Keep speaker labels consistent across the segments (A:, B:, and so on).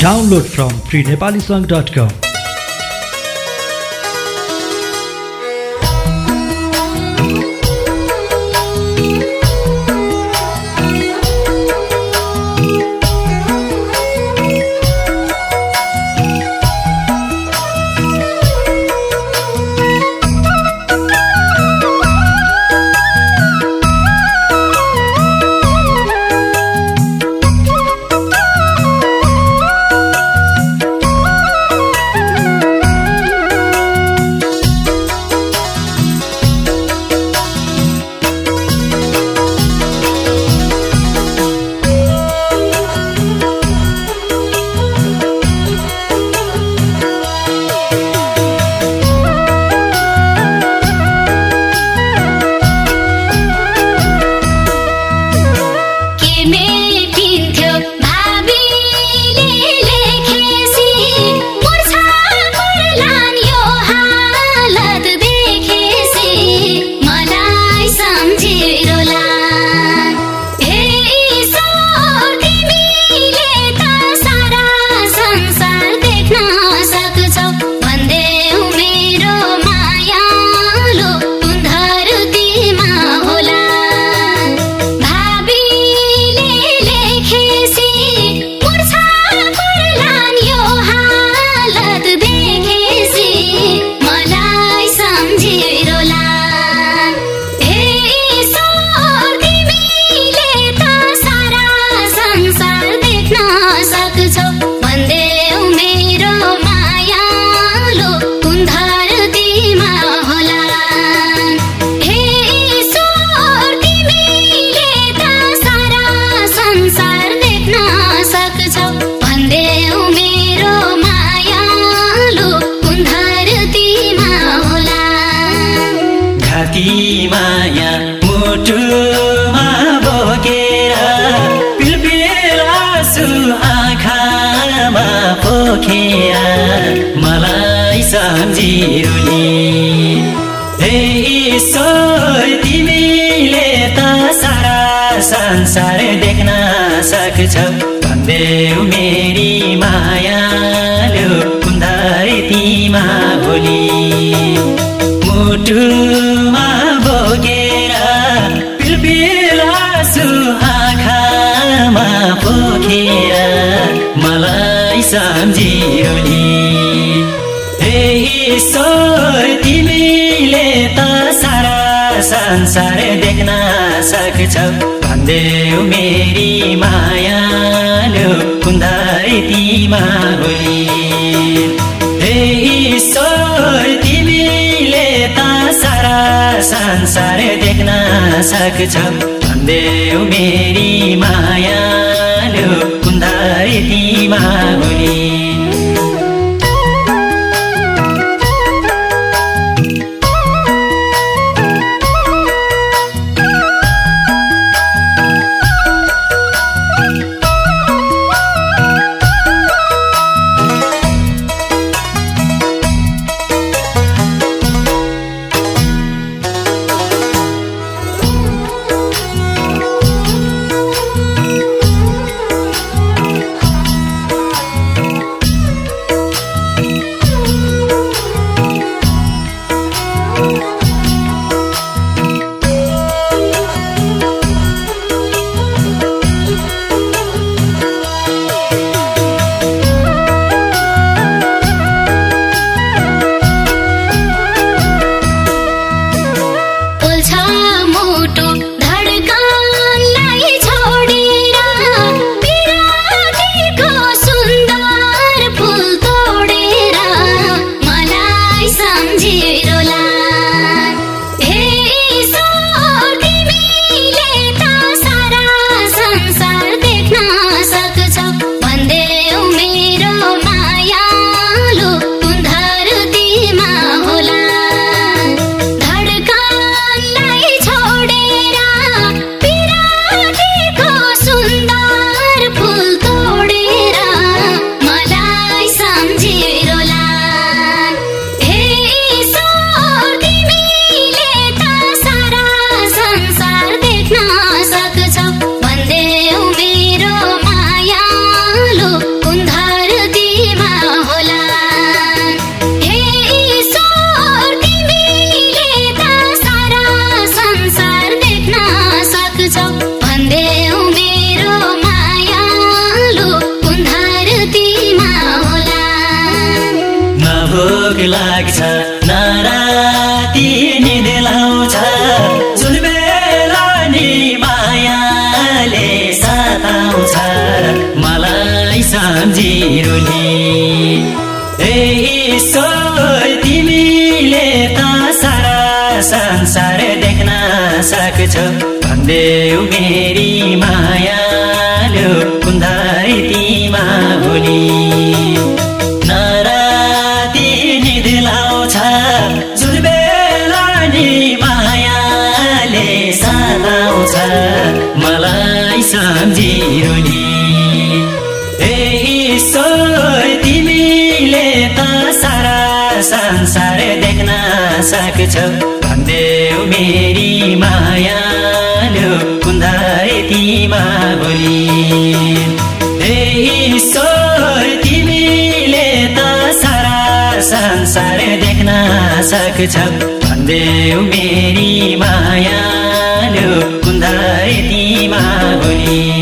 A: Download from freenepalisong.com.
B: पोखेर मलाई सम्झिरुली। हे ईश्वर तिमीले त सारा संसार देख्न सक्छौ। भन्देऊ मेरी मायालु कुन धरतीमा भोलि। मुटुमा ईश्वर तिमीले त सारा संसार देख्न सक्छौ। भन्देऊ मेरी मायालु कुन धरतीमा भोलि हे ईश्वर तिमीले त सारा संसार देख्न सक्छौ। भन्देऊ मेरी मायालु कुन धरतीमा भोलि लाग्छ। नराती निद जुन बेला नि मायाले सताउँछ। मलाई सम्झिरोली ए ईश्वर तिमीले त सारा संसार देख्न सक्छौ। भन्देऊ मेरी ईश्वर तिमीले त सारा संसार देख्न सक्छौ। भन्देऊ मेरी मायालु कुन्धाई तिमा भोलि ए ईश्वर तिमीले त सारा संसार देख्न सक्छौ। भन्देऊ मेरी मायालु कुन्धाई तिमा भोलि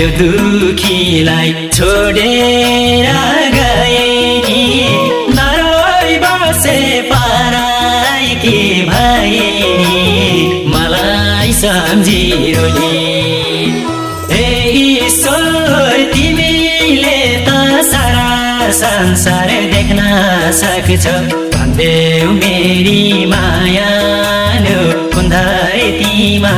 C: यो
B: दुखीलाई छोडेर गए नि नरोइ बसे पराई के भए नि मलाई सम्झिरोली ए ईश्वर तिमीले त सारा संसार देख्न सक्छौ भन्देऊ मेरी मायालु कुन्धाई तिमा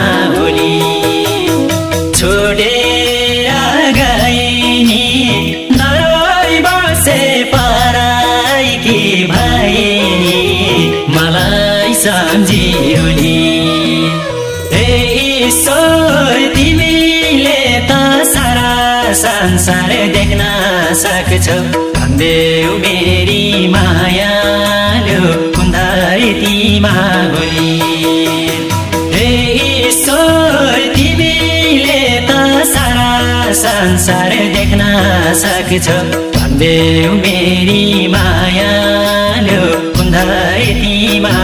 B: सम्झियोली तिमीले त सारा संसार देख्न सक्छौ। भन्देऊ मेरी मायालु कुन्धाई तिमा भोलि हे तिमीले त सारा संसार देख्न सक्छौ। भन्देऊ मेरी मायालु कुन्धाई तिमा